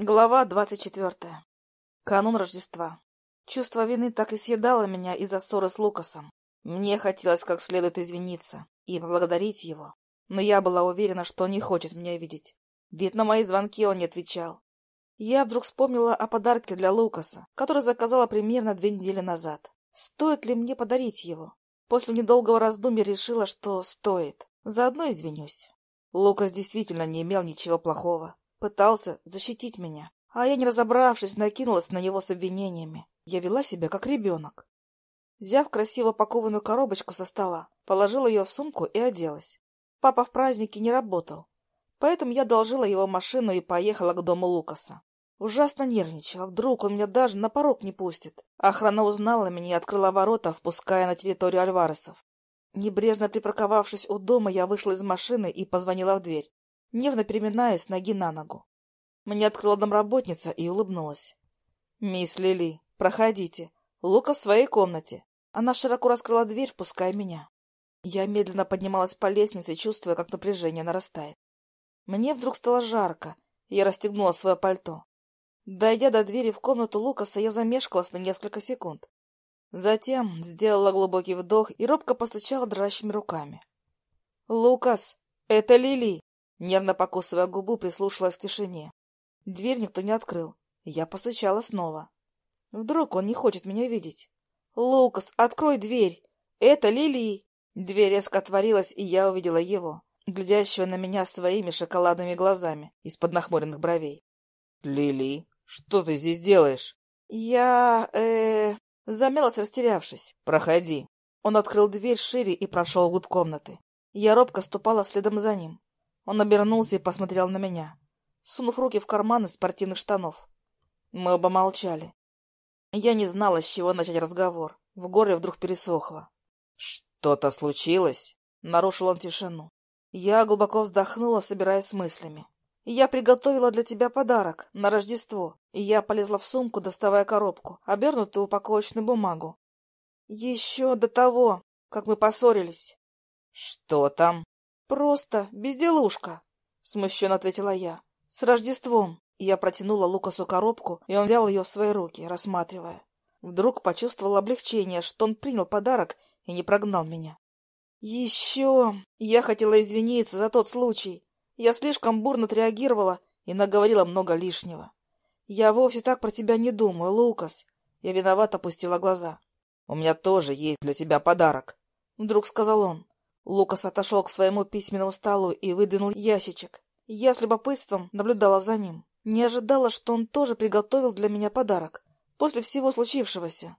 Глава двадцать четвертая. Канун Рождества. Чувство вины так и съедало меня из-за ссоры с Лукасом. Мне хотелось как следует извиниться и поблагодарить его, но я была уверена, что он не хочет меня видеть, ведь на мои звонки он не отвечал. Я вдруг вспомнила о подарке для Лукаса, который заказала примерно две недели назад. Стоит ли мне подарить его? После недолгого раздумья решила, что стоит. Заодно извинюсь. Лукас действительно не имел ничего плохого пытался защитить меня, а я, не разобравшись, накинулась на него с обвинениями. Я вела себя как ребенок. Взяв красиво пакованную коробочку со стола, положила ее в сумку и оделась. Папа в празднике не работал, поэтому я должила его машину и поехала к дому Лукаса. Ужасно нервничала, вдруг он меня даже на порог не пустит. Охрана узнала меня и открыла ворота, впуская на территорию Альваресов. Небрежно припарковавшись у дома, я вышла из машины и позвонила в дверь нервно переминаясь с ноги на ногу. Мне открыла домработница и улыбнулась. — Мисс Лили, проходите. Лука в своей комнате. Она широко раскрыла дверь, впуская меня. Я медленно поднималась по лестнице, чувствуя, как напряжение нарастает. Мне вдруг стало жарко, и я расстегнула свое пальто. Дойдя до двери в комнату Лукаса, я замешкалась на несколько секунд. Затем сделала глубокий вдох и робко постучала дрожащими руками. — Лукас, это Лили! Нервно покусывая губу, прислушалась к тишине. Дверь никто не открыл. Я постучала снова. Вдруг он не хочет меня видеть. «Лукас, открой дверь! Это Лили!» Дверь резко отворилась, и я увидела его, глядящего на меня своими шоколадными глазами из-под нахмуренных бровей. «Лили, что ты здесь делаешь?» «Я... э...» Замялась, растерявшись. «Проходи». Он открыл дверь шире и прошел вглубь комнаты. Я робко ступала следом за ним. Он обернулся и посмотрел на меня, сунув руки в карманы спортивных штанов. Мы оба молчали. Я не знала, с чего начать разговор. В горле вдруг пересохло. «Что-то случилось?» — нарушил он тишину. Я глубоко вздохнула, собираясь с мыслями. «Я приготовила для тебя подарок на Рождество, и я полезла в сумку, доставая коробку, обернутую упаковочную бумагу. Еще до того, как мы поссорились». «Что там?» «Просто безделушка», — смущенно ответила я. «С Рождеством». Я протянула Лукасу коробку, и он взял ее в свои руки, рассматривая. Вдруг почувствовал облегчение, что он принял подарок и не прогнал меня. «Еще...» Я хотела извиниться за тот случай. Я слишком бурно отреагировала и наговорила много лишнего. «Я вовсе так про тебя не думаю, Лукас». Я виновато опустила глаза. «У меня тоже есть для тебя подарок», — вдруг сказал он. Лукас отошел к своему письменному столу и выдвинул ящичек. Я с любопытством наблюдала за ним. Не ожидала, что он тоже приготовил для меня подарок. После всего случившегося.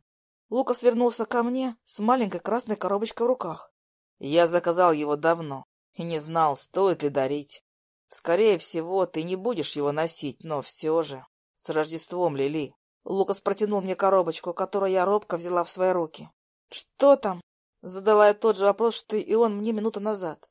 Лукас вернулся ко мне с маленькой красной коробочкой в руках. Я заказал его давно и не знал, стоит ли дарить. Скорее всего, ты не будешь его носить, но все же. С Рождеством, Лили. Лукас протянул мне коробочку, которую я робко взяла в свои руки. — Что там? Задала я тот же вопрос, что и он мне минуту назад.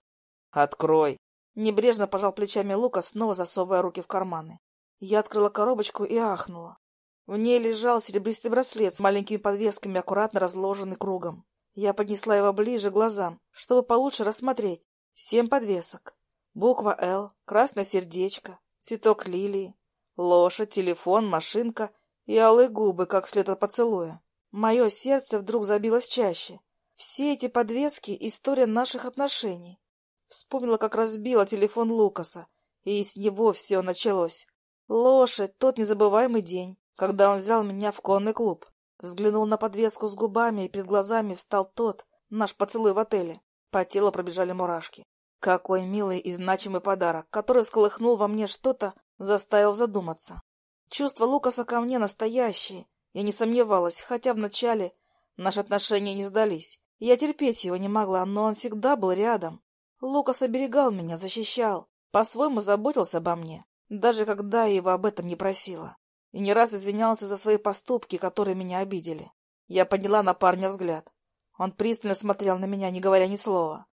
«Открой!» Небрежно пожал плечами Лука, снова засовывая руки в карманы. Я открыла коробочку и ахнула. В ней лежал серебристый браслет с маленькими подвесками, аккуратно разложенный кругом. Я поднесла его ближе к глазам, чтобы получше рассмотреть. Семь подвесок. Буква «Л», красное сердечко, цветок лилии, лошадь, телефон, машинка и алые губы, как след от поцелуя. Мое сердце вдруг забилось чаще. Все эти подвески — история наших отношений. Вспомнила, как разбила телефон Лукаса, и с него все началось. Лошадь, тот незабываемый день, когда он взял меня в конный клуб. Взглянул на подвеску с губами, и перед глазами встал тот, наш поцелуй в отеле. По телу пробежали мурашки. Какой милый и значимый подарок, который всколыхнул во мне что-то, заставил задуматься. Чувства Лукаса ко мне настоящие. Я не сомневалась, хотя вначале наши отношения не сдались. Я терпеть его не могла, но он всегда был рядом. Лукас оберегал меня, защищал, по-своему заботился обо мне, даже когда я его об этом не просила. И не раз извинялся за свои поступки, которые меня обидели. Я подняла на парня взгляд. Он пристально смотрел на меня, не говоря ни слова.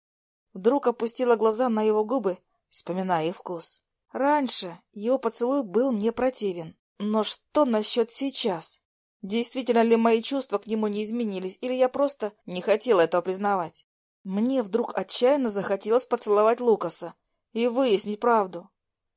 Вдруг опустила глаза на его губы, вспоминая их вкус. Раньше его поцелуй был мне противен. Но что насчет сейчас? Действительно ли мои чувства к нему не изменились, или я просто не хотела этого признавать? Мне вдруг отчаянно захотелось поцеловать Лукаса и выяснить правду.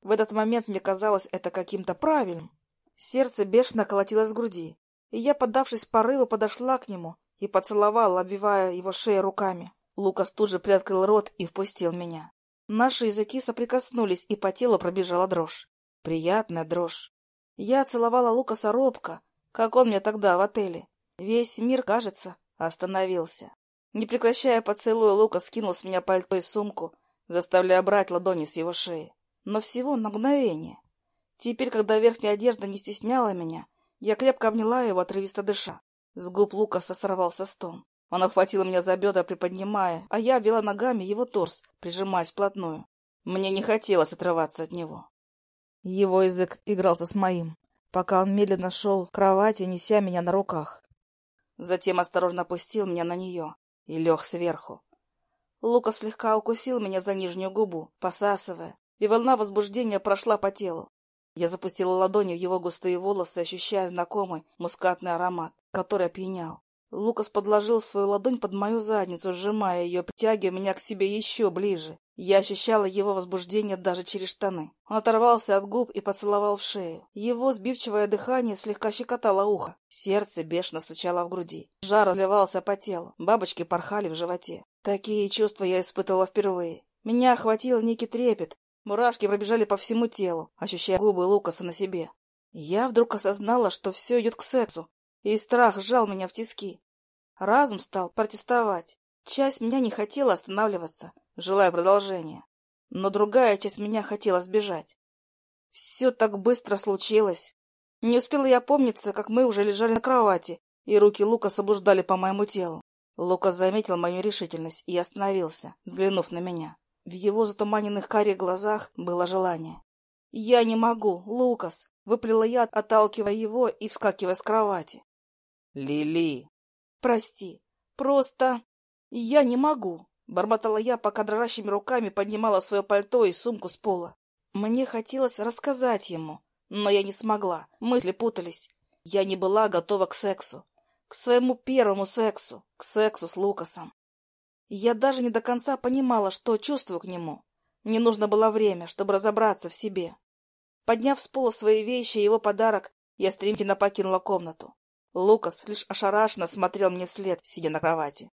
В этот момент мне казалось это каким-то правильным. Сердце бешено колотилось в груди, и я, поддавшись порыву, подошла к нему и поцеловала, обвивая его шею руками. Лукас тут же приоткрыл рот и впустил меня. Наши языки соприкоснулись, и по телу пробежала дрожь. Приятная дрожь. Я целовала Лукаса робко, как он мне тогда в отеле. Весь мир, кажется, остановился. Не прекращая поцелуя, Лукас скинул с меня пальто и сумку, заставляя брать ладони с его шеи но всего на мгновение. Теперь, когда верхняя одежда не стесняла меня, я крепко обняла его, отрывисто дыша. С губ Лукаса сорвался стон. Он обхватил меня за бедра, приподнимая, а я вела ногами его торс, прижимаясь вплотную. Мне не хотелось отрываться от него. Его язык игрался с моим, пока он медленно шел к кровати, неся меня на руках. Затем осторожно опустил меня на нее и лег сверху. Лука слегка укусил меня за нижнюю губу, посасывая, и волна возбуждения прошла по телу. Я запустила ладони в его густые волосы, ощущая знакомый мускатный аромат, который опьянял. Лукас подложил свою ладонь под мою задницу, сжимая ее, притягивая меня к себе еще ближе. Я ощущала его возбуждение даже через штаны. Он оторвался от губ и поцеловал в шею. Его сбивчивое дыхание слегка щекотало ухо. Сердце бешено стучало в груди. Жар разливался по телу. Бабочки порхали в животе. Такие чувства я испытывала впервые. Меня охватил некий трепет, Мурашки пробежали по всему телу, ощущая губы Лукаса на себе. Я вдруг осознала, что все идет к сексу, и страх сжал меня в тиски. Разум стал протестовать. Часть меня не хотела останавливаться, желая продолжения. Но другая часть меня хотела сбежать. Все так быстро случилось. Не успела я помниться, как мы уже лежали на кровати, и руки Лукаса блуждали по моему телу. Лукас заметил мою решительность и остановился, взглянув на меня. В его затуманенных карих глазах было желание. «Я не могу, Лукас!» — выплела я, отталкивая его и вскакивая с кровати. «Лили!» «Прости, просто... я не могу!» — бормотала я, пока дрожащими руками поднимала свое пальто и сумку с пола. Мне хотелось рассказать ему, но я не смогла, мысли путались. Я не была готова к сексу, к своему первому сексу, к сексу с Лукасом. Я даже не до конца понимала, что чувствую к нему. Мне нужно было время, чтобы разобраться в себе. Подняв с пола свои вещи и его подарок, я стремительно покинула комнату. Лукас лишь ошарашенно смотрел мне вслед, сидя на кровати.